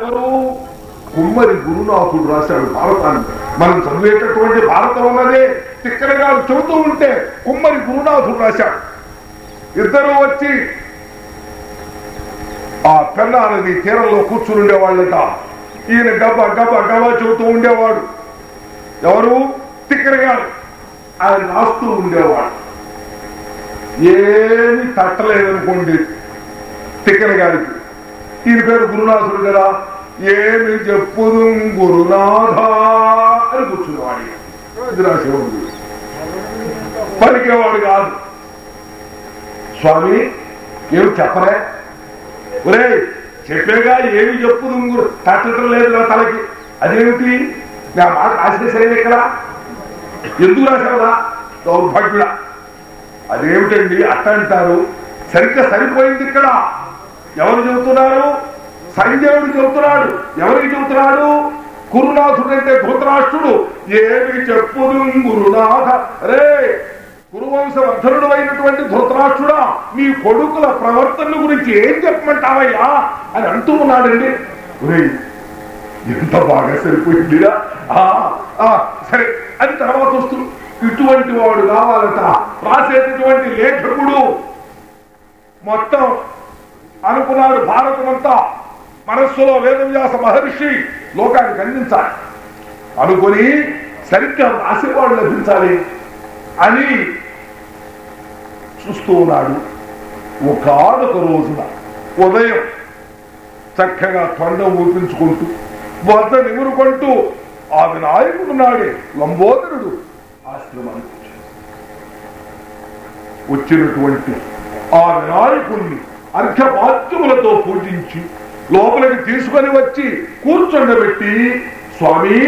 కుమ్మరి గురునాథుడు రాశాడు భారతాన్ని. మనం చదివేటటువంటి భారతం అన్నదే తిక్కరగా చెబుతూ ఉంటే కుమ్మరి గురునాథుడు రాశాడు. ఇద్దరు వచ్చి ఆ పెన్నా నది తీరంలో కూర్చుని ఉండేవాళ్ళట. ఈయన గబ గబ గబ చెబుతూ ఉండేవాడు. ఎవరు? తిక్కరగారు ఆయన రాస్తూ ఉండేవాడు. ఏమి తట్టలేదనుకోండి తిక్కరగారికి ఈయన పేరు గురునాథుడు కదా. ఏమి చెప్పుదు గురునాథ అని కూర్చునేవాడు వాడి ఇది రాసేవాడు పలికేవాడు కాదు. స్వామి ఏమి చెప్పరే ఒరే చెప్పేగా ఏమి చెప్పుదు గురు? తట్టడం లేదు నా తలకి. అదేమిటి? నా మాట రాసిన ఇక్కడ. ఎందుకు రాశావురా? దౌర్భాగ్యుడా. అదేమిటండి అట్ట అంటారు సరిగ్గా సరిపోయింది ఇక్కడ. ఎవరు చెబుతున్నారు? సంజయుడు చెబుతున్నాడు? ఎవరికి చెబుతున్నాడు? గురునాథుడు అంటే ధృతరాష్ట్రుడు ఏమి చెప్పుదు గురునాథ. రే కురువంశవర్ధనుడు అయినటువంటి ధృతరాష్ట్రుడా మీ కొడుకుల ప్రవర్తన గురించి ఏం చెప్పమంటావయ్యా? అని అంటూ ఉన్నాడండి ఎంత బాగా సరిపోయిందిరా? ఆ, ఆ, సరే అది తర్వాత వస్తుంది ఇటువంటి వాడు కావాలట. రాసేటటువంటి లేఖకుడు. మొత్తం అనుకున్నాడు భారతమంతా. మనస్సులో వేదవ్యాస మహర్షి లోకానికి అందించాలి అనుకుని సరిగ్గా రాసేవాడు లభించాలి అని చూస్తూ ఉన్నాడు. ఒకనొక రోజున ఉదయం చక్కగా తొండం ఊపించుకుంటూ వద్ద నిమురుకుంటూ ఆ వినాయకుడు నాడే లంబోదరుడు ఆశ్రమానికి వచ్చినటువంటి ఆ వినాయకుణ్ణి అర్ఘ్యపాద్యములతో పూజించి లోపలికి తీసుకొని వచ్చి కూర్చుండబెట్టి స్వామి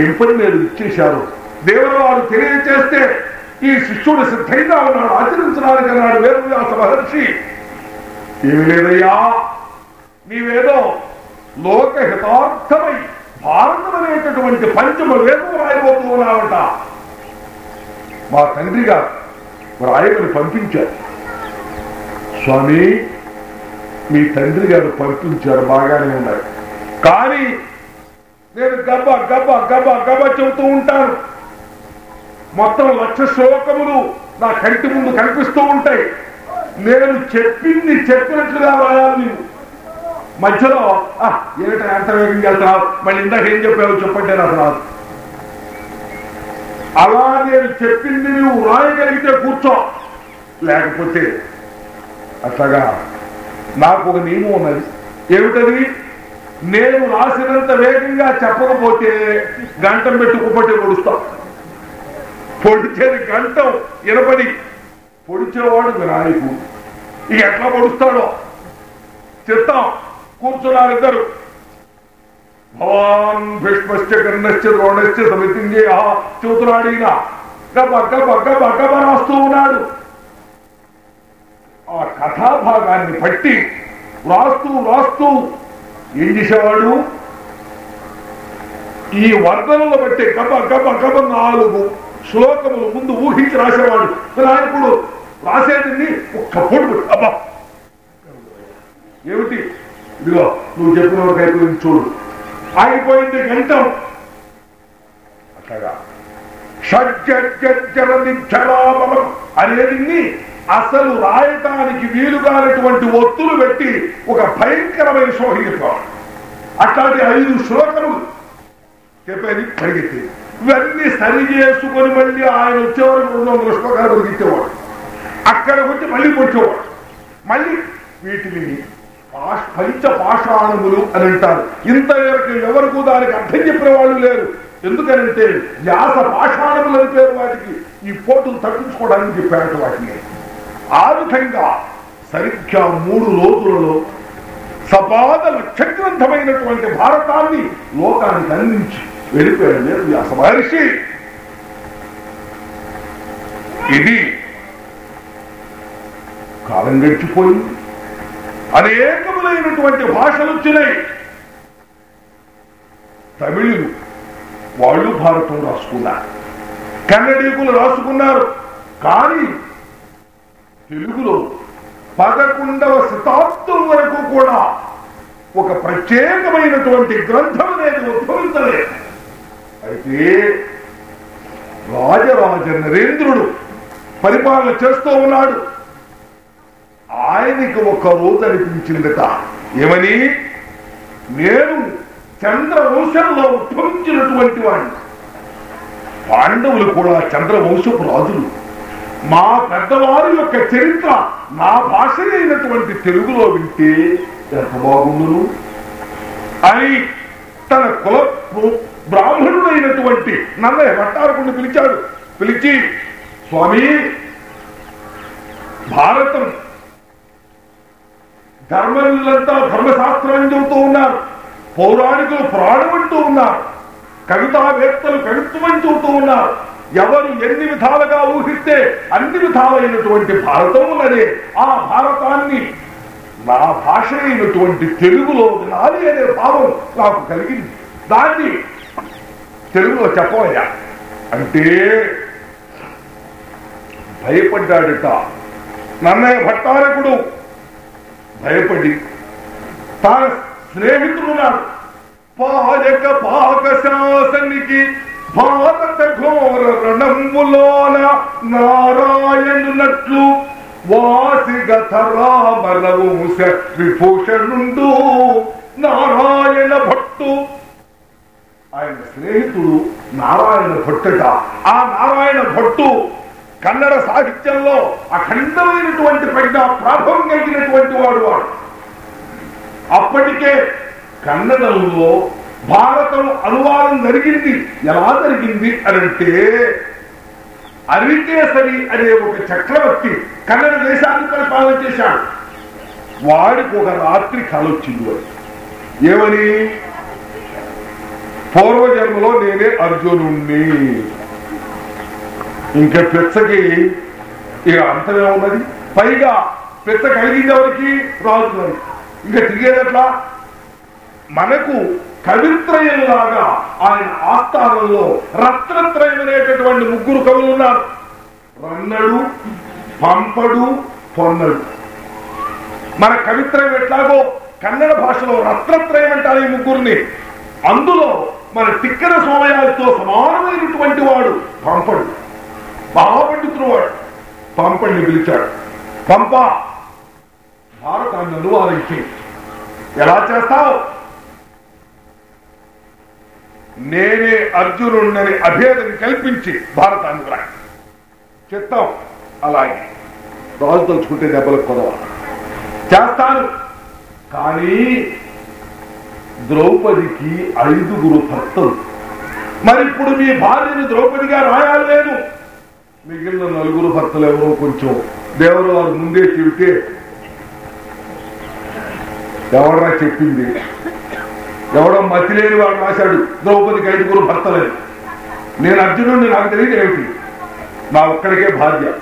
ఏం పని మీరు ఇచ్చేశారు? దేవుడు వారు తెలియచేస్తే ఈ శిష్యుడు సిద్ధంగా ఉన్నాడు ఆచరించడానికి అన్నాడు వేరువ్యాస మహర్షి. ఏమి లేదయ్యా నీవేదో లోకహితార్థమై భారతం అనేటటువంటి పంచమ వేదం రాయబోతూ ఉన్నావట. మా తండ్రి గారు రాయమని పంపించారు. స్వామి మీ తండ్రి గారు పంపించారు బాగానే ఉన్నారు. కానీ నేను గబ్బ గబ్బ గబ్బ గబ్బ చెబుతూ ఉంటాను. మొత్తం లక్ష శ్లోకములు నా కంటి ముందు కనిపిస్తూ ఉంటాయి. నేను చెప్పింది చెప్పినట్లుగా రాయాలి నీవు. మధ్యలో "ఆ, ఏమిటా ఎంత వేగంగా వెళ్తున్నావు మళ్ళీ ఇందాక ఏం చెప్పావు చెప్పండి నాకు రాదు. అలా నేను చెప్పింది నువ్వు రాయగలిగితే కూర్చో. లేకపోతే అట్లాగా నాకు ఒక నియమం ఉన్నది. ఏమిటది? నేను రాసినంత వేగంగా చెప్పకపోతే గంటం పెట్టుకోపోతే పొడుస్తా. పొడిచేది గంటం ఇనపడి. పొడిచేవాడు వినాయకుడు ఇక ఎట్లా పొడుస్తాడో? చెప్తాం. కూర్చున్నారు ఇద్దరు. భవాన్ భీష్మశ్చ కర్ణశ్చ ద్రోణశ్చ సమితింజయ చెబుతున్నాడు ఈయన గబ గబ గబ గబ రాస్తూ ఉన్నాడు. ఆ కథాభాగాన్ని పట్టి వ్రాస్తూ వ్రాస్తూ ఏం చేసేవాడు? ఈ వర్ణనలు బట్టి గబ గబ గబ నాలుగు శ్లోకములు ముందు ఊహించి రాసేవాడు. వినాయకుడు రాసేది ఒక్క పొడుగు అబ్బా! ఏమిటి? ఇదిగో నువ్వు చెప్పిన వరకు అయిపోయింది చూడు. ఆగిపోయింది గంటం. అట్లాగా. షడ్జర నిక్షరాబలం అనేది అసలు రాయటానికి వీలుగానటువంటి ఒత్తులు పెట్టి ఒక భయంకరమైన శోభ చెప్పేవాడు అట్లాంటి ఐదు శ్లోకములు చెప్పేది పరిగెత్తి. ఇవన్నీ సరి చేసుకొని మళ్ళీ ఆయన వచ్చేవారు రెండు వందల శ్లోకాలు పరిగెత్తేవాడు అక్కడ వచ్చి మళ్ళీ కొట్టేవాడు మళ్ళీ వీటిని పంచ పాషాణములు అని అంటారు. ఇంతవరకు ఎవరికి దానికి అర్థం చెప్పిన వాళ్ళు లేరు. ఎందుకనంటే వ్యాస పాషాణములు అని పేరు వాటికి. ఈ పోటులు తప్పించుకోవడానికి చెప్పారట వాటిని. ఆ విధంగా సరిగ్గా మూడు రోజులలో సపాద లక్ష గ్రంథమైనటువంటి భారతాన్ని లోకానికి అందించి వెళ్ళిపోయాడు లేదు వ్యాస మహర్షి. ఇది కాలం గడిచిపోయింది. అనేకములైనటువంటి భాషలు వచ్చినాయి. తమిళులు వాళ్ళు భారతం రాసుకున్నారు. కన్నడీకులు రాసుకున్నారు. కానీ తెలుగులో పదకొండవ శతాబ్దం వరకు కూడా ఒక ప్రత్యేకమైనటువంటి గ్రంథం అనేది ఉద్భవించలేదు. అయితే రాజరాజ నరేంద్రుడు పరిపాలన చేస్తూ ఉన్నాడు. ఆయనకి ఒక రోజు అనిపించిందట ఏమని? నేను చంద్రవంశంలో ఉద్భవించినటువంటి వాడిని పాండవులు కూడా చంద్రవంశపు రాజులు. మా పెద్దవారి యొక్క చరిత్ర నా భాష అయినటువంటి తెలుగులో వింటే ఎంత బాగుండును? అని తన కుల బ్రాహ్మణుడైనటువంటి నన్నయ్య భట్టారకుడిని పిలిచాడు. పిలిచి స్వామి భారతం ధర్మలంతా ధర్మశాస్త్రం చెబుతూ ఉన్నారు పౌరాణికులు పురాణం అంటూ ఉన్నారు కవితావేత్తలు కవిత్వం చెబుతూ ఉన్నారు. ఎవరు ఎన్ని విధాలుగా ఊహిస్తే అన్ని విధాలైనటువంటి భారతం ఉన్నదే ఆ భారతాన్ని నా భాష అయినటువంటి తెలుగులో వినాలి అనే భావం నాకు కలిగింది. దాన్ని తెలుగులో చెప్పవయ్యా. అంటే భయపడ్డాడట. నన్నయ్య భట్టారకుడు భయపడి తన స్నేహితుడున్నాడు పాలక పాక శాసనికి భారత ఘోర రణములోన నారాయణునట్లు వాసిగత విభూషణుండు నారాయణ భట్టు. ఆయన స్నేహితుడు నారాయణ భట్టుట. ఆ నారాయణ భట్టు కన్నడ సాహిత్యంలో అఖండమైనటువంటి పెద్ద ప్రాభవం కలిగినటువంటి వాడు వాడు. అప్పటికే కన్నడంలో భారతం అనువాదం జరిగింది. ఎలా జరిగింది అనంటే అరికేసరి అనే ఒక చక్రవర్తి కన్నడ దేశాన్ని పరిపాలన చేశాడు. వాడికి ఒక రాత్రి కలొచ్చింది వాడు. ఏమని? పూర్వజన్మలో నేనే అర్జునుణ్ణి. ఇంకా పెచ్చకి ఇక అంతమే ఉన్నది. పైగా పెద్ద కలిగింది ఎవరికి? రాజు ఇంకా తిరిగేదట్లా? మనకు కవిత్రయంలాగా ఆయన ఆస్థానంలో రత్నత్రయం అనేటటువంటి ముగ్గురు కవులు ఉన్నారు. రన్నడు పంపడు పొన్నడు. మన కవిత్రయం ఎట్లాగో కన్నడ భాషలో రత్నత్రయం అంటారు ఈ ముగ్గురిని. అందులో మన తిక్కన సోమయాలతో సమానమైనటువంటి వాడు పంపడు. బాగా పండితుడు వాడు పంపడిని పిలిచాడు. పంప భారతాన్ని అనువాదించి. ఎలా చేస్తావు? నేనే అర్జునుడిని అభేదం కల్పించి భారతాన్ని రాయి చెప్తాం. అలాగే. రాజు తలుచుకుంటే దెబ్బలకు కొదవ? చేస్తాను. కానీ ద్రౌపదికి ఐదుగురు భర్తలు. మరి ఇప్పుడు మీ భార్యను ద్రౌపదిగా రాయాలి లేదు మిగిలిన నలుగురు భర్తలు ఎవరో కొంచెం దేవరు వారు ముందే చెబితే ఎవడరా చెప్పింది? ఎవడో మతి లేని వాడు రాశాడు. ద్రౌపదికి ఐదుగురు భర్తలని నేను అర్జునుడిని నాకు తెలియదు ఏమిటి? నా ఒక్కడికే భార్య.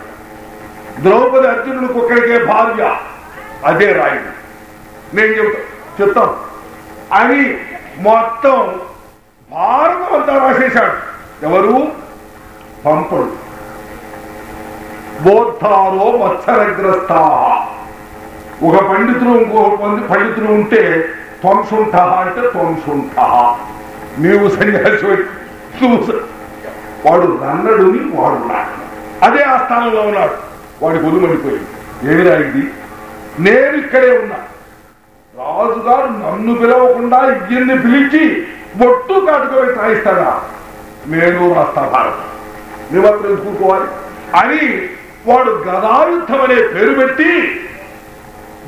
ద్రౌపది అర్జునుడికి ఒక్కడికే భార్య. అదే రాయుడు. నేను చెప్తా చెప్తాం. అని మొత్తం భారతం అంతా రాసేశాడు. ఎవరు? పంపడు. బోద్ధారో మత్సరగ్రస్త ఒక పండితులు ఇంకో పండితులు ఉంటే త్వంసుంఠ అంటే త్వంసుంఠ నీవు సన్యాసి వాడు రన్నడుని వాడు నాడు. అదే ఆ స్థానంలో ఉన్నాడు. వాడి ఒళ్ళు మండిపోయింది ఏమి రాయింది నేను ఇక్కడే ఉన్నా. రాజుగారు నన్ను పిలవకుండా ఇద్దరిని పిలిచి బొట్టు కాటుకొని తాయిస్తాడా? నేను రాస్తా భారతం. నిమత్రం ఎందుకోవాలి అని వాడు గదాయుద్ధం అనే పేరు పెట్టి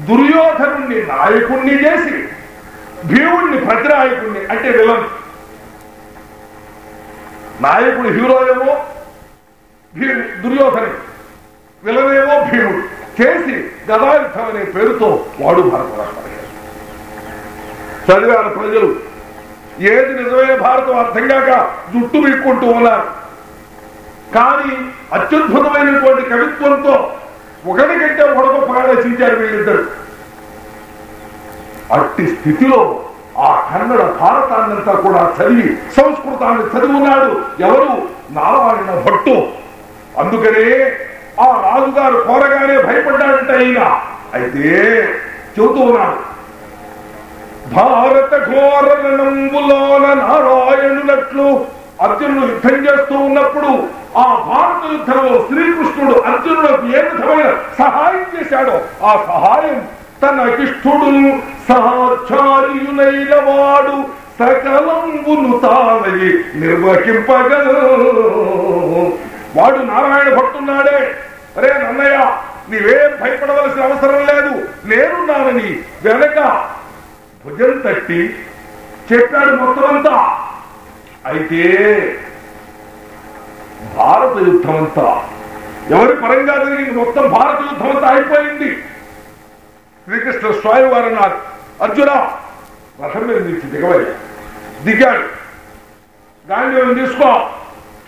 దుర్యోధను నాయకుణ్ణి చేసి భీముడిని ప్రతినాయకుణ్ణి అంటే విలన్. నాయకుడు హీరో ఏమో దుర్యోధని. విలనేమో భీముడు. చేసి గదాయుద్ధం అనే పేరుతో వాడు భారత చదివారు ప్రజలు ఏది నిజమైన భారతం అర్థం కాక జుట్టు వీక్కుంటూ ఉన్నారు. కానీ అత్యద్భుతమైనటువంటి కవిత్వంతో ఒకటి కంటే గొప్పగా రచించారు వీళ్ళిద్దరు. అట్టి స్థితిలో ఆ కన్నడ భారతాన్నంతా కూడా చదివి సంస్కృతాన్ని చదువున్నాడు. ఎవరు? నారాయణ భట్టు. అందుకనే ఆ రాజుగారు కోరగానే భయపడ్డాడంట అయినా అయితే చెబుతూ ఉన్నాడు భారత ఘోర రణంబులోన నారాయణులట్లు అర్జునుడు యుద్ధం చేస్తూ ఉన్నప్పుడు ఆ భారత యుద్ధంలో శ్రీకృష్ణుడు అర్జునుడు ఏ విధమైన సహాయం చేశాడో ఆ సహాయం తన కిష్ఠుడు సహాచార్యునైన వాడు సకలంబును తానయి నిర్వహింపగల వాడు నారాయణ భక్తున్నాడే. అరే నన్నయ్య నీవేం భయపడవలసిన అవసరం లేదు. నేనున్నానని వెనక భుజం తట్టి చెప్పాడు మొత్తం అంతా అయితే భారత యుద్ధం అంతా ఎవరి పరంగా జరిగింది? మొత్తం భారత యుద్ధం అంతా అయిపోయింది. శ్రీకృష్ణ స్వామి వారు అన్నారు. అర్జున రథం మీద నుంచి దిగవయ్య. దిగాడు గాంధీవం తీసుకో.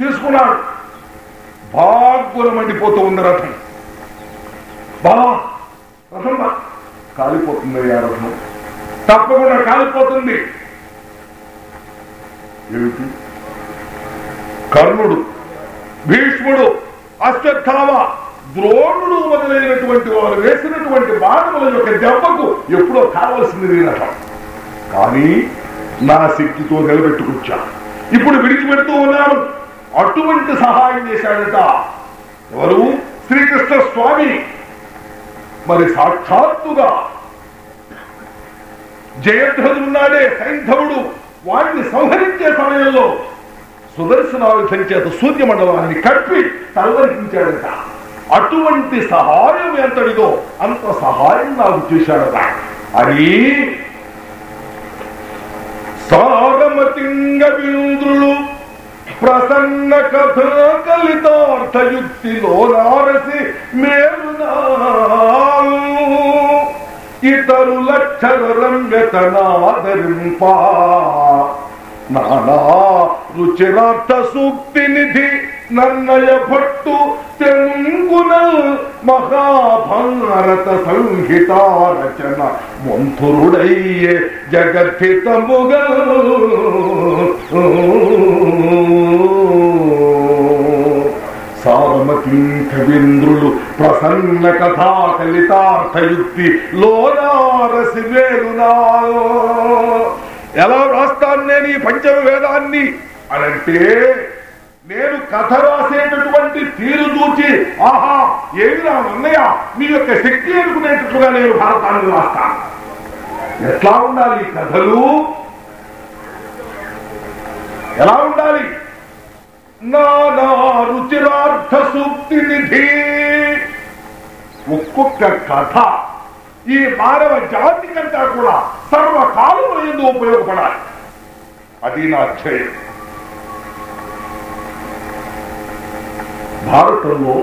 తీసుకున్నాడు బాగున మండిపోతూ ఉంది రథం. బావా రథం బా. కాలిపోతుంది ఆ రథం. తప్పకుండా కాలిపోతుంది. ఏమిటి? కర్ణుడు భీష్ముడు అశ్వత్థామ ద్రోణుడు మొదలైనటువంటి వారు వేసినటువంటి బాణముల యొక్క దెబ్బకు ఎప్పుడో కావలసింది కానీ నా శక్తితో నిలబెట్టుకొచ్చా. ఇప్పుడు విడిచిపెడుతూ ఉన్నాను. అటువంటి సహాయం చేశాడట. ఎవరు? శ్రీకృష్ణ స్వామి. మరి సాక్షాత్తుగా జయధ్వజున్నాడే సైంధవుడు. వాడిని సంహరించే సమయంలో సుదర్శనాయుధం చేత సూర్యమండలాన్ని కప్పి తలవరించాడట అటువంటి సహాయం ఎంతటిదో అంత సహాయం నాకు చేశాడు అని సారమతింగ వింద్రులు ప్రసన్న కథ కలితార్థయుక్తిలో నారసి మేలునా ఇతరులక్షర రమ్యతనాదరింప నానా రుచిరార్థ సూక్తి నిధి నన్నయ భట్టు తెంగున మహాభారత సంహిత రచన మంథురుడయ్యే జగద్ధితముగా. సారమకింకవింద్రులు ప్రసన్న కథా కలితార్థయుక్తి లోనారసి వేరునా ఎలా వ్రాస్తాను నేను ఈ పంచమ వేదాన్ని అనంటే నేను కథ రాసేటటువంటి తీరు చూచి ఆహా ఏమి నా అన్నయ్య మీ యొక్క శక్తి అనుకునేటట్లుగా నేను భారతాన్ని రాస్తాను. ఎట్లా ఉండాలి కథలు? ఎలా ఉండాలి? నానా రుచిరార్థ సూక్తి నిధి. ఒక్కొక్క కథ ఈ మానవ జాతి కంటే కూడా సర్వకాలంలో ఎందుకు ఉపయోగపడాలి? అది నా ధ్యేయం. భారతంలో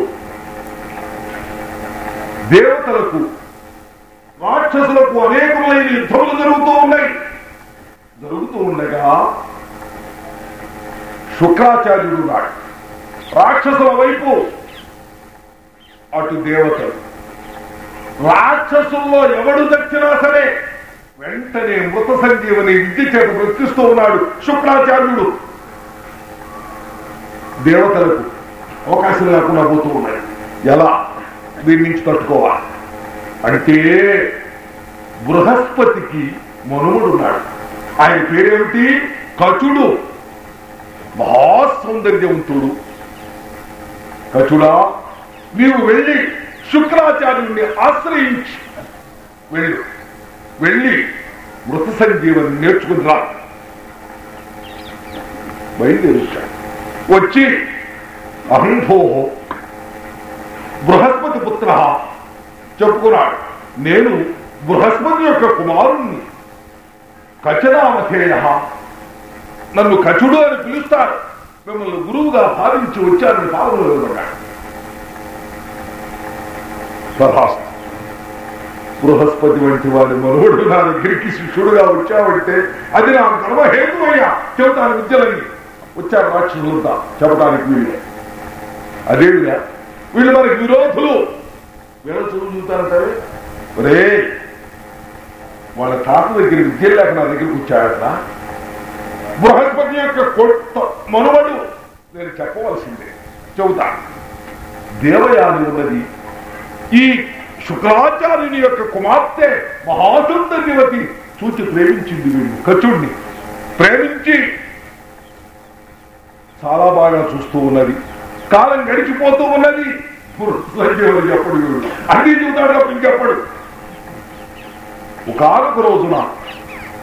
దేవతలకు రాక్షసులకు అనేకమైన యుద్ధములు జరుగుతూ ఉన్నాయి. జరుగుతూ ఉండగా శుక్రాచార్యుడు నాడు రాక్షసుల వైపు అటు దేవతలు. రాక్షసుల్లో ఎవడు దక్కినా సరే వెంటనే మృత సంజీవని విద్య చేత ప్రశ్నిస్తూ ఉన్నాడు శుక్రాచార్యుడు. దేవతలకు అవకాశం లేకుండా పోతూ ఉన్నాయి. ఎలా? దీని నుంచి తట్టుకోవాలి. అంటే బృహస్పతికి మనుమడున్నాడు ఆయన పేరేమిటి? కచుడు. మహాసౌందర్యవంతుడు. కచుడా నీవు వెళ్ళి శుక్రాచార్యుడిని ఆశ్రయించి. వెళ్ళు. వెళ్ళి మృత సంజీవని నేర్చుకుని రా. బయలుదేరుచాడు వచ్చి అహంభో బృహస్పతి పుత్ర చెప్పుకున్నాడు. నేను బృహస్పతి యొక్క కుమారుణ్ణి. కచనామధేయ. నన్ను కచుడు అని పిలుస్తారు. మిమ్మల్ని గురువుగా భావించి వచ్చారని పాలనలో నిలబడ్డాడు. బృహస్పతి వంటి వాడి మనోడు నా దగ్గరికి శిష్యుడుగా వచ్చావంటే అది నా కర్మ హేతువయ్యా చెబుతాను విద్యలని. వచ్చారు రాక్షసులంతా చెప్పడానికి వీళ్ళే అదేవిధంగా వీళ్ళు మనకి విరోధులు. వీళ్ళు చూపు ఒరే వాళ్ళ తాత దగ్గర విద్య లేక నా దగ్గరికి వచ్చాడట బృహస్పతి యొక్క కొత్త మనుమడు నేను చెప్పవలసిందే చెబుతా. దేవయాని ఉన్నది ఈ శుక్రాచార్యుని యొక్క కుమార్తె మహాసుందర్యవతి చూచి ప్రేమించింది వీళ్ళు. కచుడిని ప్రేమించి చాలా బాగా చూస్తూ ఉన్నది. కాలం గడిచిపోతూ ఉన్నది. సంజీవుడు చెప్పడు అన్ని చూస్తాడు తప్ప ఇంకెప్పడు? ఒక ఆరుకు రోజున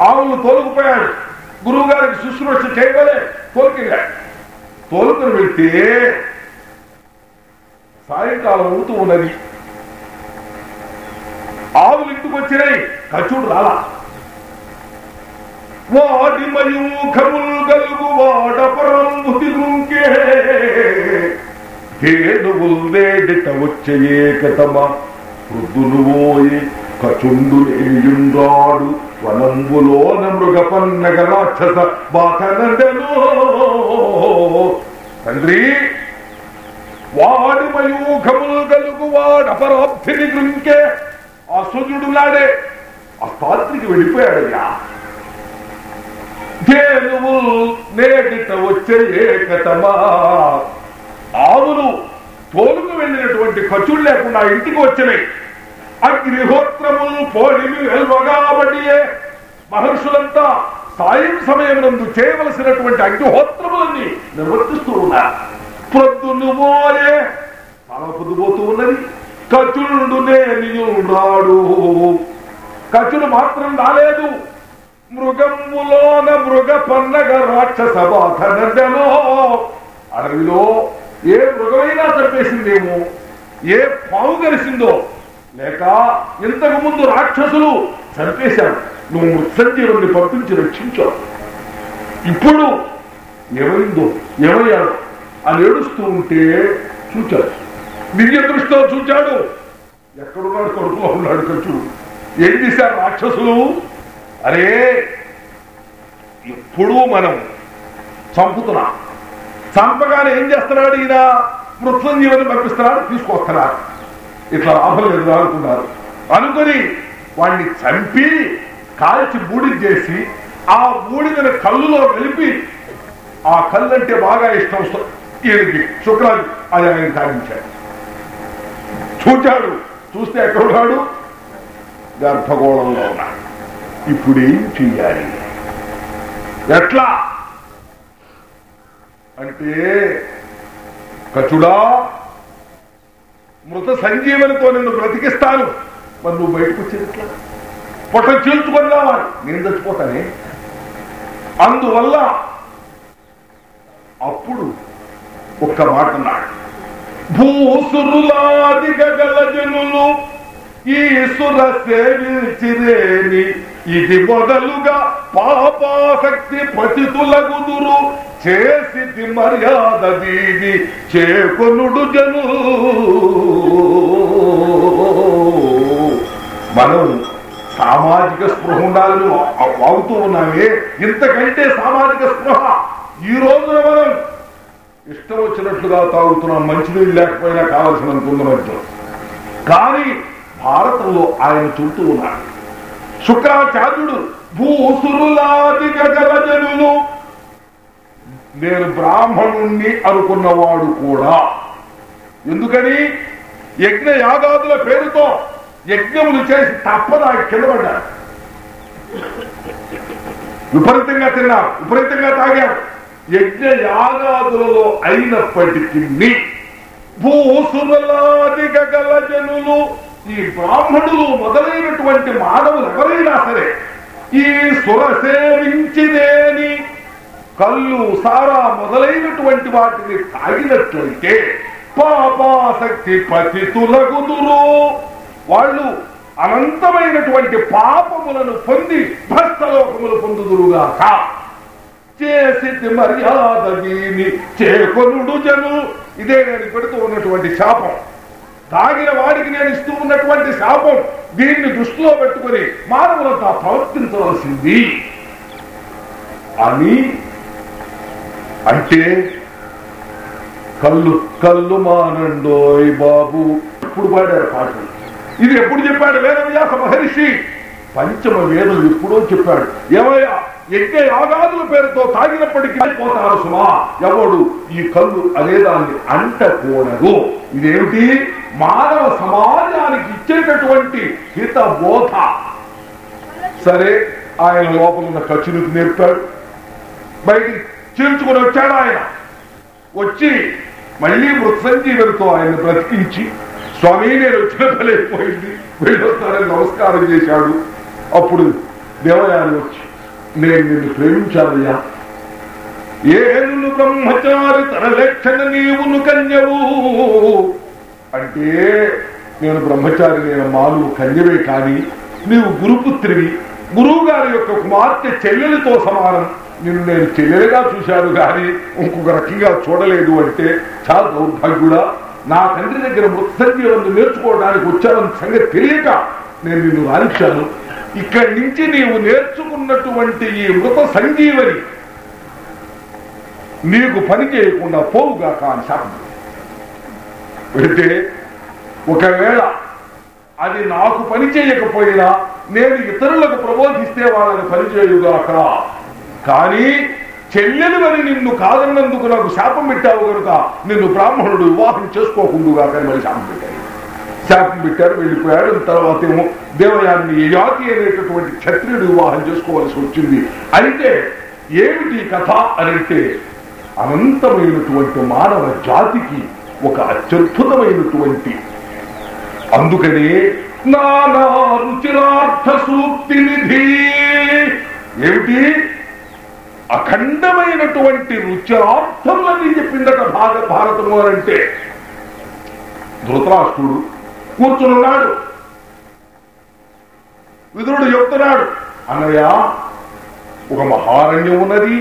ఆవులు తోలుకుపోయాడు. గురువు గారికి శుశ్రూష చేయగలే తోలుకెళ్ళాడు తోలుకుని వెళ్తే సాయంకాలం అవుతూ ఉన్నది. ఆవులు ఇంటికి వచ్చినాయి. ఖర్చుడు రాలా. వాడి మయూఖములు గలుగు వాడపరంబుతి గుంకే తేనువుల్ వేడిట వచ్చే ఏకతమ వృద్ధులు కచుండు లేయుండాడు వనంబులోన మృగ పన్నగ రాక్షస బాకనందెను తండ్రి వాడి మయూఖములు గలుగు వాడపరాబ్ధిని గృంకే ఆ నాడే ఆ పాత్రికి వెళ్ళిపోయాడయ్యా. దేనువు నేటిట వచ్చే ఏకతమా? ఆవులు తోలుకు వెళ్ళినటువంటి ఖర్చులు లేకుండా ఇంటికి వచ్చినాయి అగ్నిహోత్రములు పోలిమి వెల్వగాబడియే మహర్షులంతా సాయం సమయం నందు చేయవలసినటువంటి అగ్నిహోత్రములన్నీ నిర్వర్తిస్తూ ఉన్నారు. ప్రొద్దును పోయే తల పొద్దుపోతూ ఉన్నది. కచుడు నేనియున్నాడు కచుడు మాత్రం రాలేదు. మృగములోన మృగ పన్నగ రాక్షస బాధనో అడవిలో ఏ మృగమైనా చంపేసిందేమో ఏ పావు కలిసిందో లేక ఇంతకు ముందు రాక్షసులు చంపేశారు. నువ్వు మృత్సంజీవుని పంపించి రక్షించావు ఇప్పుడు ఏమైందో ఏమయ్యాడు అని ఏడుస్తూ ఉంటే చూచాడు. దివ్య దృష్టితో చూచాడు. ఎక్కడున్నాడు కొడుకు? ఉన్నాడు ఖర్చు ఏం చేశారు రాక్షసులు? అరే ఎప్పుడూ మనం చంపుతున్నాం. చంపగానే ఏం చేస్తున్నాడు ఈయన? మృత్యుంజీవని పంపిస్తున్నాడు తీసుకొస్తున్నాడు. ఇట్లా లాభం లేదు అనుకున్నారు. అనుకుని వాడిని చంపి కాల్చి బూడిద చేసి ఆ బూడిదని కళ్ళులో కలిపి ఆ కళ్ళు అంటే బాగా ఇష్టం ఈయనకి శుక్రాన్ని అది ఆయన సాధించాడు చూచాడు చూస్తే ఎక్కడున్నాడు గర్భగోళంలో ఉన్నాడు. ఇప్పుడు చెయ్యాలి. ఎట్లా? అంటే కచుడా మృత సంజీవనితో నిన్ను బ్రతికిస్తాను. మరి నువ్వు బయటకు వచ్చేది ఎట్లా? పొట్ట చీల్చుకొని రావాలి. నేను చచ్చిపోతానే? అందువల్ల అప్పుడు ఒక్క మాట అన్నాడు. భూసురులాది గగల జనులు ఈశ్వర సేవించిరేని ఇది మొదలుగా పాపాసక్తి పతితులగుదురు చేసి మర్యాద దీని చేకొనుడు జను. మనం సామాజిక స్పృహ ఉండాలని అవుతూ ఉన్నామే. ఇంతకంటే సామాజిక స్పృహ ఈ రోజున మనం ఇష్టం వచ్చినట్లుగా తాగుతున్నాం మంచినీళ్ళు లేకపోయినా కావలసినంత ఉంది కానీ భారతంలో ఆయన చూస్తూ ఉన్నాడు శుక్రాచార్యుడు భూసురులాది గగల జనులు నేను బ్రాహ్మణుణ్ణి అనుకున్నవాడు కూడా. ఎందుకని? యజ్ఞ యాగాదుల పేరుతో యజ్ఞములు చేసి తప్పదా కింద పడ్డారు విపరీతంగా తిన్నారు విపరీతంగా తాగారు యజ్ఞ యాగాదులలో అయినప్పటికీ భూసురులాది గగల జనులు ఈ బ్రాహ్మణులు మొదలైనటువంటి మానవులు ఎవరైనా సరే ఈ సుర సేవించిదేని కళ్ళు సారా మొదలైనటువంటి వాటిని తాగినట్లయితే పాపాసక్తి పతితులగుదురు. వాళ్ళు అనంతమైనటువంటి పాపములను పొంది భక్తలోకములు పొందుదురుగాక. చేసి మర్యాద దీని చేకొనుడు జను ఇదే నేను పెడుతూ ఉన్నటువంటి శాపం. తాగిన వాడికి నేను ఇస్తూ ఉన్నటువంటి శాపం దీన్ని దృష్టిలో పెట్టుకుని మానవులంతా ప్రవర్తించవలసింది. అని అంటే కళ్ళు కళ్ళు మానండోయ్ బాబు. ఎప్పుడు పాడారు పాటలు. ఇది ఎప్పుడు చెప్పాడు వేదవ్యాస మహర్షి? పంచమ వేదం ఎప్పుడో చెప్పాడు. ఏమయ్యా యజ్ఞ యాగాదుల పేరుతో తాగినప్పటికీ అయిపోతారు సుమా. ఎవడు ఈ కళ్ళు అనేదాన్ని అంటకూడదు. ఇదేమిటి? మానవ సమాజానికి ఇచ్చేటటువంటి హిత బోధ సరే ఆయన లోపల ఉన్న ఖర్చులకు నేర్పాడు బయటికి చీల్చుకుని వచ్చాడు ఆయన. వచ్చి మళ్ళీ మృత్సంజీవులతో ఆయన బ్రతికించి స్వామి నేను వచ్చిన పలైపోయింది వెళ్ళొస్తానని నమస్కారం చేశాడు. అప్పుడు దేవయాని వచ్చి నేను నిన్ను ప్రేమించానయ్యా. ఏనులు బ్రహ్మచారి తన లక్షణ నీవును కన్యవు. అంటే నేను బ్రహ్మచారి నేను మాలు కన్యవే కానీ నీవు గురుపుత్రివి. గురువు గారి యొక్క కుమార్తె చెల్లెలతో సమానం. నిన్ను నేను చెల్లెలుగా చూశాను కానీ ఇంకొక రకంగా చూడలేదు అంటే చాలా దౌర్భాగ్యుడా. నా తండ్రి దగ్గర మృత్సంజీవనం నేర్చుకోవడానికి వచ్చానని సంగతి తెలియక నేను నిన్ను రాయించాను ఇక్కడి నుంచి నీవు నేర్చుకున్నటువంటి ఈ మృత సంజీవని నీకు పని చేయకుండా పోవుగా కాని శాపం. పెడితే ఒకవేళ అది నాకు పని చేయకపోయినా నేను ఇతరులకు ప్రబోధిస్తే వాళ్ళని పని చేయుగాక. కానీ చెల్లెలు అని నిన్ను కాదన్నందుకు నాకు శాపం పెట్టావు కనుక నిన్ను బ్రాహ్మణుడు వివాహం చేసుకోకుండా కానీ మరి శాపం పెట్టాడు. శాపం పెట్టారు వెళ్ళిపోయాడు. తర్వాత ఏమో దేవయాన్ని యాతి అనేటటువంటి క్షత్రియుడు వివాహం చేసుకోవాల్సి వచ్చింది. అయితే ఏమిటి కథ అని అంటే అనంతమైనటువంటి మానవ జాతికి ఒక అత్యద్భుతమైనటువంటి అందుకనే నానా రుచిరార్థ సూక్తి నిధి ఏమిటి? అఖండమైనటువంటి రుచిరార్థములని చెప్పిందట భాగ భారతము అంటే ధృతరాష్ట్రుడు కూర్చునున్నాడు. విదురుడు చెప్తున్నాడు అన్నయ్య ఒక మహారణ్యం ఉన్నది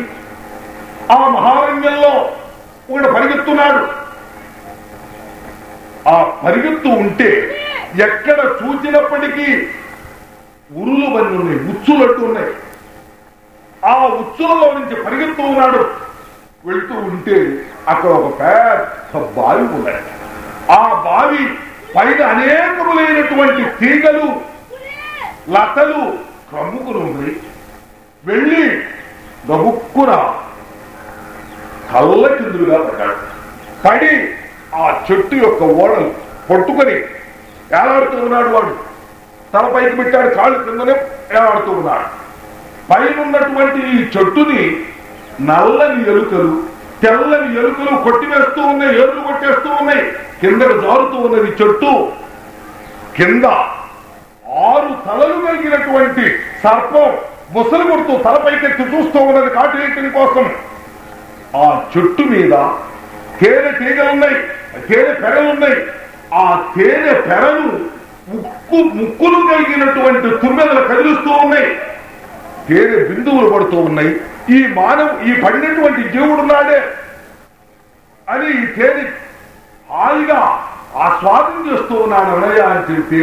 ఆ మహారణ్యంలో ఒకడు పరిగెత్తున్నాడు. ఆ పరిగెత్తు ఉంటే ఎక్కడ చూచినప్పటికీ ఉరులు బండి ఉన్నాయి ఉచ్చులు అంటూ ఉన్నాయి. ఆ ఉచ్చులలో నుంచి పరిగెత్తు ఉన్నాడు. వెళ్తూ ఉంటే అక్కడ ఒక పెద్ద బావి ఉన్నాయి ఆ బావి పైన అనేకములైనటువంటి తీగలు లతలు క్రమ్ముకుని ఉంది వెళ్ళి గబుక్కున కళ్ళ కిందులుగా పడ్డాడు. పడి ఆ చెట్టు యొక్క ఓడలు పట్టుకొని ఏలాడుతూ ఉన్నాడు వాడు. తల పైకి పెట్టాడు కాళ్ళు కిందనే ఏలాడుతూ ఉన్నాడు. పైన ఉన్నటువంటి ఈ చెట్టుని నల్లని ఎలుకలు తెల్లని ఎలుకలు కొట్టివేస్తూ ఉన్నాయి ఏర్లు కొట్టేస్తూ ఉన్నాయి. కిందకు జారుతూ ఉన్నది చెట్టు. కింద ఆరు తలలు కలిగినటువంటి సర్పం ముసలు కొడుతూ తలపైకెత్తి చూస్తూ ఉన్నది కాటివేయటం కోసం. ఆ చెట్టు మీద తేనె తీగలున్నాయి తేనె పెరలు ఉన్నాయి. ఆ తేనె పెరలు ముక్కు ముక్కులు కలిగినటువంటి తుమ్మెదలు కదిలిస్తూ ఉన్నాయి. తేనె బిందువులు పడుతూ ఉన్నాయి. ఈ మానవ ఈ పడినటువంటి జీవుడున్నాడే అని ఈ తేనె హాయిగా ఆస్వాదం చేస్తూ ఉన్నాడు. అనయ్య అని చెప్తే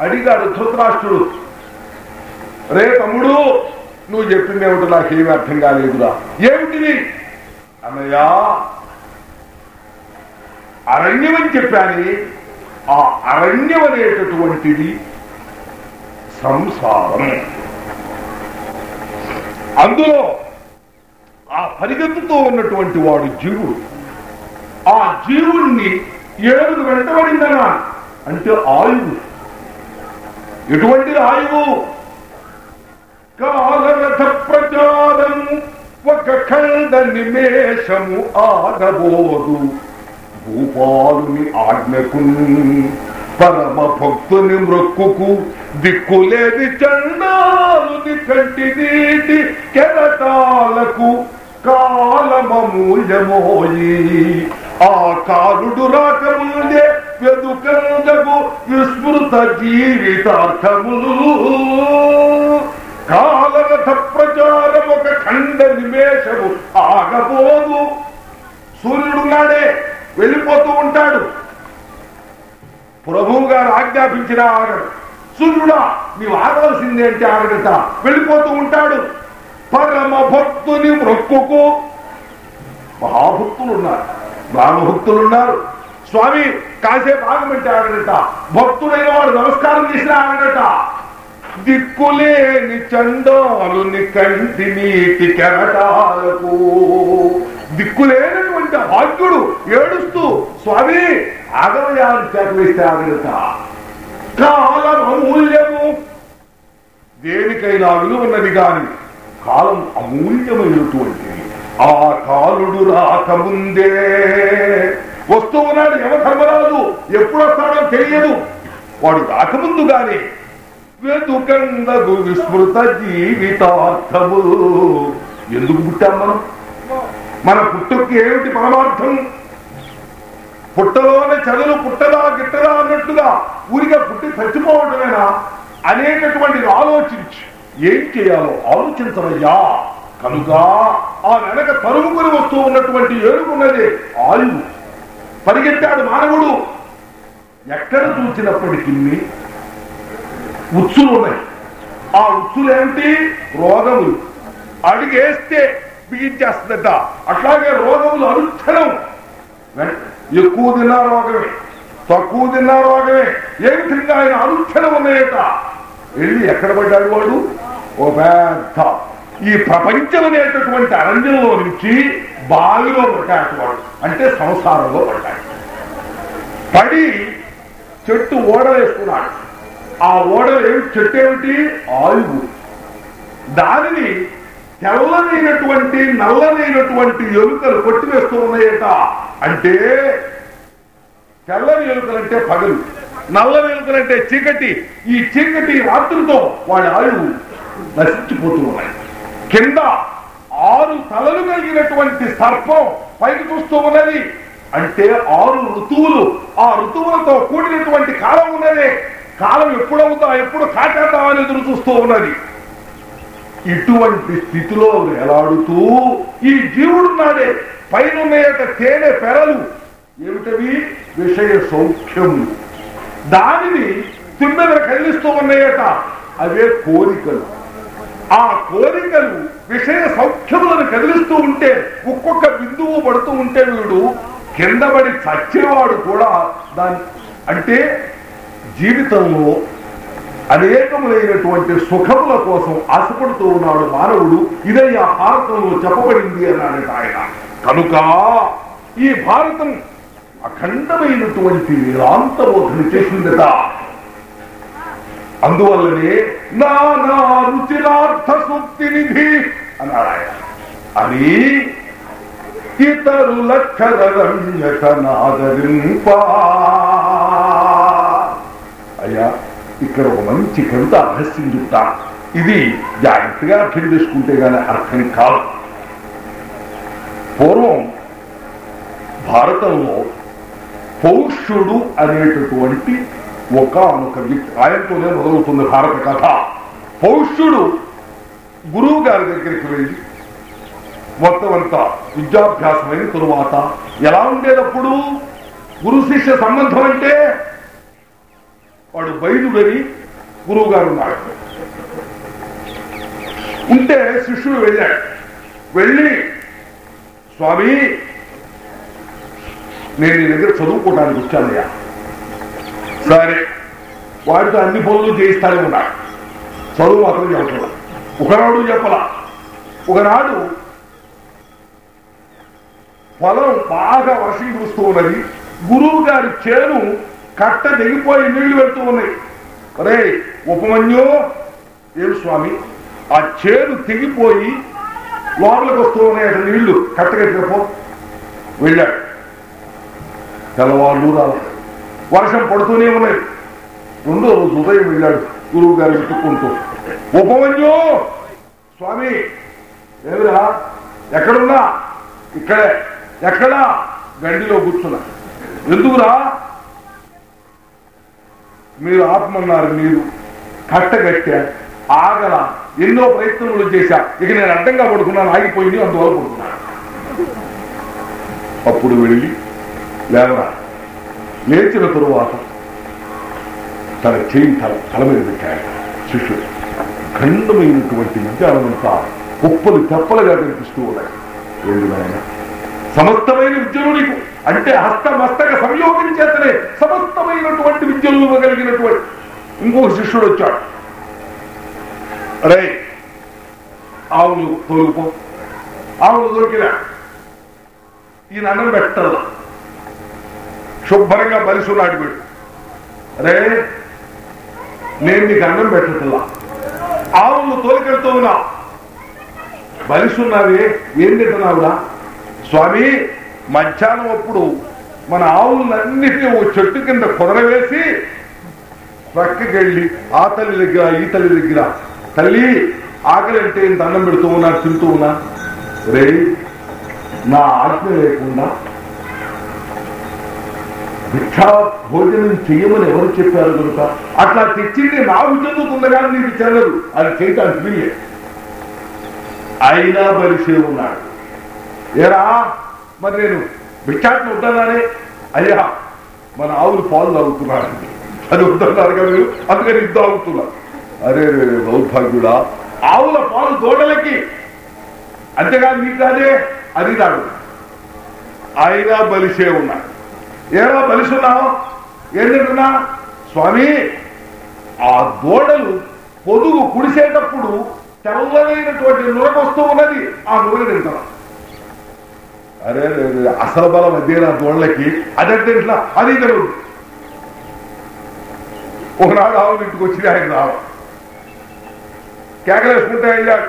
అడిగాడు ధృతరాష్ట్రుడు రే తమ్ముడు నువ్వు చెప్పిందేమిటో నాకేమీ అర్థం కాలేదురా. ఏమిటిది? అన్నయ్య అరణ్యం అని చెప్పానే ఆ అరణ్యం అనేటటువంటిది సంసారం అందులో ఆ పరిగెత్తుతో ఉన్నటువంటి వాడు జీవుడు. ఆ జీవుణ్ణి ఏడుగు వెంటబడిందనా? అంటే ఆయువు. ఎటువంటి ఆయువు? కాలరథ ప్రచారము ఒక ఖండ నిమేషము ఆడబోదు భూపాలుని ఆజ్ఞకు పరమ భక్తుని మృక్కుకు దిక్కులేని చండాలుని కంటి నీటి కెరటాలకు కాలమూల్యమోయి ఆ కాలుడు రాకముందే వెదుకందకు విస్మృత జీవితార్థములు. కాలరథ ప్రచారం ఒక ఖండ నిమేషము ఆగబోదు. సూర్యుడున్నాడే వెళ్ళిపోతూ ఉంటాడు. ప్రభువు గారు ఆజ్ఞాపించినా ఆగడు సూర్యుడా నీవు ఆగవలసింది అంటే ఆగడట వెళ్ళిపోతూ ఉంటాడు. పరమ భక్తుని మొక్కుకు మహాభక్తులు ఉన్నారు బ్రాహ్మభక్తులు ఉన్నారు స్వామి కాసేపు ఆగమంటే ఆగడట భక్తుడైన వాడు నమస్కారం చేసిన ఆగడట దిక్కులేని చండాలుని కంటి నీటి కెరటాలకు దిక్కులేనటువంటి భాగ్యుడు ఏడుస్తూ స్వామి ఆగమయాన్ని చేత వేస్తే కాలం అమూల్యము. దేనికైనా విలువన్నది కాని కాలం అమూల్యమైనటువంటిది. ఆ కాలుడు రాకముందే వస్తూ ఉన్నాడు యమధర్మరాజు. ఎప్పుడు వస్తాడో తెలియదు. వాడు రాకముందుగానే వెతుకందగు విస్మృత జీవితార్థము. ఎందుకు పుట్టాం మనం? మన పుట్టుకి ఏమిటి పరమార్థం? పుట్టలోనే చదువు పుట్టదా గిట్టదా అన్నట్టుగా ఊరిగా పుట్టి చచ్చిపోవటమేనా అనేటటువంటి ఆలోచించి ఏం చేయాలో ఆలోచించవయ్యా. కనుక ఆ వెనక తరుగుకుని వస్తూ ఉన్నటువంటి ఏడుకున్నది ఆయువు. పరిగెత్తాడు మానవుడు. ఎక్కడ చూసినప్పటికీ ఉచ్చులు ఉన్నాయి ఆ ఉచ్చులేంటి రోగములు. అడిగేస్తే బిగించేస్తుందట అట్లాగే రోగములు అనుక్షణం ఎక్కువ తిన్నా రోగమే తక్కువ తిన్నా రోగమే ఏ విధంగా ఆయన అనుక్షణం ఉన్నాయట? వెళ్ళి ఎక్కడ పడ్డాడు వాడు? ఓ పెద్ద ఈ ప్రపంచం అనేటటువంటి అరణ్యంలో నుంచి బావిలో పడ్డాడు వాడు. అంటే సంసారంలో పడ్డాడు. పడి చెట్టు ఓడ వేసుకున్నాడు. ఆ ఓడలు చెట్టు ఏమిటి? ఆయువు. దానిని తెల్లనైనటువంటి నల్లనైనటువంటి ఎలుకలు కొట్టివేస్తూ ఉన్నాయట అంటే తెల్లని ఎలుకలంటే పగలు నల్లని ఎలుకలంటే చీకటి. ఈ చీకటి రాత్రితో వాడి ఆయువు నశించిపోతూ ఉన్నాయి కింద ఆరు తలలు కలిగినటువంటి సర్పం పైకి చూస్తూ ఉన్నది. అంటే ఆరు ఋతువులు. ఆ ఋతువులతో కూడినటువంటి కాలం ఉన్నది. కాలం ఎప్పుడవుతా ఎప్పుడు కాటేద్దామని ఎదురు చూస్తూ ఉన్నది. ఇటువంటి స్థితిలో వేలాడుతూ ఈ జీవుడున్నాడే పైన ఉన్నాయట తేనె పెరలు. ఏమిటవి? విషయ సౌఖ్యములు దానిని తిమ్మెద కదిలిస్తూ ఉన్నాయట. అవే కోరికలు. ఆ కోరికలు విషయ సౌఖ్యములను కదిలిస్తూ ఉంటే ఒక్కొక్క బిందువు పడుతూ ఉంటే వీడు కింద పడి చచ్చేవాడు కూడా దాని అంటే జీవితంలో అనేకములైనటువంటి సుఖముల కోసం ఆశపడుతూ ఉన్నాడు మానవుడు. ఇదే ఆ భారతంలో చెప్పబడింది అన్నాడు ఆయన. కనుక ఈ భారతం అఖండమైనటువంటి వేదాంత బోధన చేసిందట. అందువల్లనే నానా రుచిరార్థ సూక్తి నిధి అన్నాడు ఆయన. అని ఇతరుల నాదరింపా ఇక్కడ ఒక మంచి కవిత రహస్యం చెప్తా. ఇది జాగ్రత్తగా అర్థం చేసుకుంటే కానీ అర్థం కాదు. పూర్వం భారతంలో పౌష్యుడు అనేటటువంటి ఒక ఒక వ్యక్తి ఆయనతోనే మొదలవుతుంది భారత కథ. పౌష్యుడు గురువు గారి దగ్గరికి వెళ్ళి మొత్తం అంతా విద్యాభ్యాసమైన తరువాత ఎలా ఉండేటప్పుడు? గురు శిష్య సంబంధం అంటే వాడు బయలుదేరి గురువు గారు ఉన్నాడు ఉంటే శిష్యుడు వెళ్ళాడు. వెళ్ళి స్వామి నేను నీ దగ్గర చదువుకోవడానికి వచ్చానయ్యా. సరే వాడితో అన్ని పనులు చేయిస్తానే ఉన్నాడు. చదువు మాత్రం చెప్పలేదు ఒకనాడు చెప్పలా. ఒకనాడు పొలం బాగా వర్షం కురుస్తూ ఉన్నది. గురువు గారి చేను కట్ట దిగిపోయి నీళ్ళు పెడుతూ ఉన్నాయి. అరే ఉపమన్యు ఏం స్వామి? ఆ చేను తెగిపోయి లోపలికి వస్తూ ఉన్నాయి అక్కడ నీళ్ళు. కట్టగట్టినపో వెళ్ళాడు. తెల్లవాళ్ళు రాలి. వర్షం పడుతూనే ఉన్నాయి. రెండో రోజు ఉదయం వెళ్ళాడు గురువు గారు వెతుక్కుంటూ. ఉపమన్యు! స్వామి ఏమిరా? ఎక్కడున్నా? ఇక్కడే. ఎక్కడా? గండిలో కూర్చున్నా. ఎందుకురా? మీరు ఆత్మన్నారు మీరు కట్టగట్టా ఆగల ఎన్నో ప్రయత్నములు చేశా. ఇక నేను అడ్డంగా పడుకున్నాను ఆగిపోయింది అందువల్ల పడుకున్నాను. అప్పుడు వెళ్ళి లేవరా? లేచిన తరువాత తన చేయి తల తల మీద పెట్టాడు. శిష్యుడు ఖండమైనటువంటి విజ్ఞానమంతా కుప్పలు తెప్పలుగా కనిపిస్తూ ఉన్నాయి. సమస్తమైన విద్యలు నీకు అంటే హస్త మస్తక సంయోగం చేతనే సమస్తమైనటువంటి విద్యలు ఇవ్వగలిగినటువంటి ఇంకొక శిష్యుడు వచ్చాడు. రే ఆవులు తోలుపో ఆవులు దొరికినా ఈయన అన్నం పెట్టదు శుభ్రంగా బలిసున్నాడు వీడు. రే నేను నీకు అన్నం పెట్టట్లా ఆవులు తోలికెళ్తూ ఉన్నా. బలిసున్నావే ఏం తింటున్నావురా? స్వామి మధ్యాహ్నం అప్పుడు మన ఆవులన్నిటినీ ఓ చెట్టు కింద కుదరవేసి ప్రక్కకెళ్ళి ఆ తల్లి దగ్గర ఈ తల్లి దగ్గర తల్లి ఆకలి అంటే ఇంత అన్నం పెడుతూ ఉన్నా తింటూ ఉన్నా? రే నా ఆజ్ఞ లేకుండా భిక్షా భోజనం చెయ్యమని ఎవరు చెప్పారు కనుక? అట్లా తెచ్చింది నాకు చెందుతుంది కానీ నీకు చెల్లదు అది చేయటానికి వీలే అయినా బలిసే ఉన్నాడు ఏరా మరి నేను భిక్షాటం వద్దన్నానే అయ్యా మన ఆవులు పాలు తాగుతున్నాడు అది వద్దన్నారు కదా మీరు? అందుకని ఇది అవుతున్నా అరే రే దౌర్భాగ్యుడా ఆవుల పాలు దూడలకి అంతేగా నీకు కాదే అది తాగు. ఆయన బలిసే ఉన్నాడు ఏరా బలిసున్నావు? ఏం తింటున్నా? స్వామి ఆ దోడలు పొదుగు కుడిసేటప్పుడు తెల్లలైనటువంటి నూనె వస్తూ ఉన్నది ఆ నూనె తింటున్నా అరే అసలు బలం అదే నా దూడలకి అదంటే ఇట్లా అది జరుగుతుంది. ఒకనాడు ఆవులు ఇంటికి ఆయన రావు కేకలేసుకుంటే అయ్యాడు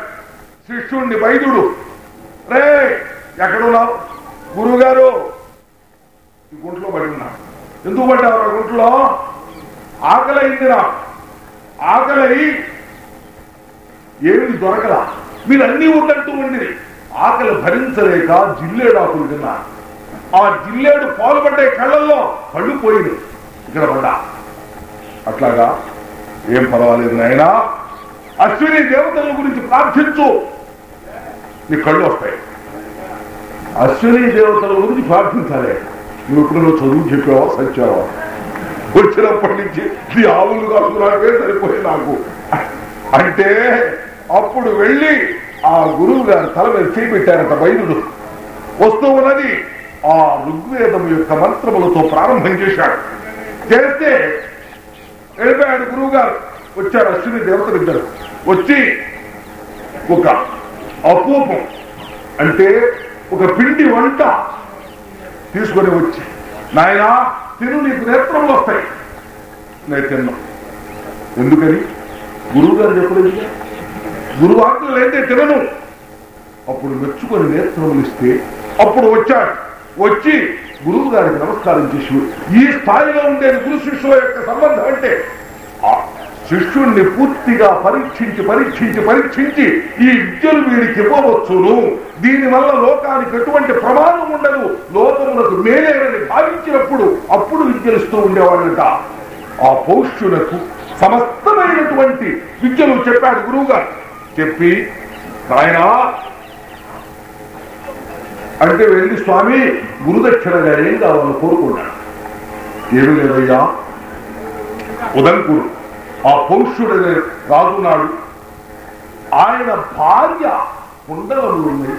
శిష్యుణ్ణి వైద్యుడు. రే ఎక్కడున్నావు? గురువు గారు ఈ గుంట్లో పడి ఉన్నాడు ఎందుకు పడ్డావు ఆ గుంట్లో? ఆకలి అయింది ఆకలి. ఏమి దొరకలా. మీరు అన్ని ఉన్నట్టు ఉండి ఆకలి భరించలేక జిల్లేడాకులు తిన్నా ఆ జిల్లేడు పాల్పడ్డే కళ్ళల్లో పళ్ళు పోయింది ఇక్కడ పడ్డా. అట్లాగా ఏం పర్వాలేదు నాయన. అశ్విని దేవతల గురించి ప్రార్థించు. నీ కళ్ళు వస్తాయి. అశ్విని దేవతల గురించి ప్రార్థించాలి. నువ్వు ఇప్పుడు నువ్వు చదువు చెప్పావా సచ్చావా? వచ్చినప్పటి నుంచి నీ ఆవులు కాసుకున్నాకే సరిపోయి నాకు. అంటే అప్పుడు వెళ్ళి ఆ గురువు గారు తల మీద చేపెట్టారంట వైద్యుడు. వస్తూ ఉన్నది ఆ ఋగ్వేదం యొక్క మంత్రములతో ప్రారంభం చేశాడు. చేస్తే వెళ్ళిపోయాడు గురువు గారు. వచ్చారు అశ్విని దేవతలు ఇద్దరు వచ్చి ఒక అపూపం అంటే ఒక పిండి వంట తీసుకొని వచ్చి నాయన తిను నీకు నేత్రములు వస్తాయి. నేను తిన్నా. ఎందుకని? గురువు గారు చెప్పలేదు గురువు ఆజ్ఞలు తినను. అప్పుడు మెచ్చుకొని నేత్రములు ఇస్తే అప్పుడు వచ్చాడు. వచ్చి గురువు గారికి నమస్కారం చేసి ఈ స్థాయిలో ఉండే గురు శిష్యుల యొక్క సంబంధం అంటే శిష్యుణ్ణి పూర్తిగా పరీక్షించి పరీక్షించి పరీక్షించి ఈ విద్యలు వీడికి ఇవ్వవచ్చును. దీనివల్ల లోకానికి ఎటువంటి ప్రమాదం ఉండదు. లోకములకు మేలేనని భావించినప్పుడు అప్పుడు విద్యలు ఇస్తూ ఉండేవాడంట ఆ పౌష్యులకు సమస్తమైనటువంటి విద్యలు చెప్పాడు గురువు గారు చెప్పి ఆయన అంటే వెళ్ళి స్వామి గురుదక్షిణగా ఏం కావాలని కోరుకున్నాడు. ఏమి లేదయ్యా ఉదంకుడు ఆ పౌష్యుడనే రాజున్నాడు ఆయన భార్య కుండలములు ఉన్నాయి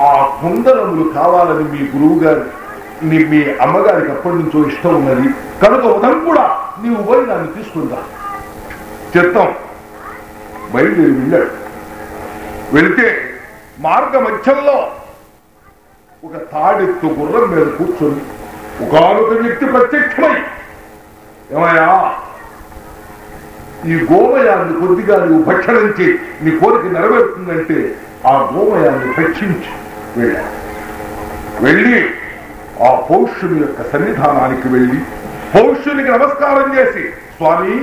ఆ కుండలములు కావాలని మీ గురువు గారు నీ మీ అమ్మగారికి అప్పటి నుంచో ఇష్టం ఉన్నది. కనుక ఉదం కూడా నీవు పోయి దాన్ని తీసుకుందా చిత్తం బయలుదేరి వెళ్ళాడు వెళితే మార్గ మధ్యంలో ఒక తాడెత్తు గుర్రం మీద కూర్చొని ఒకనొక వ్యక్తి ప్రత్యక్షమై ఏమయ్యా ఈ గోమయాన్ని కొద్దిగా నువ్వు భక్షణించి నీ కోరిక నెరవేరుతుందంటే ఆ గోమయాన్ని భక్షించి వెళ్ళాడు. వెళ్ళి ఆ పౌష్యుని యొక్క సన్నిధానానికి వెళ్ళి పౌష్యునికి నమస్కారం చేసి స్వామి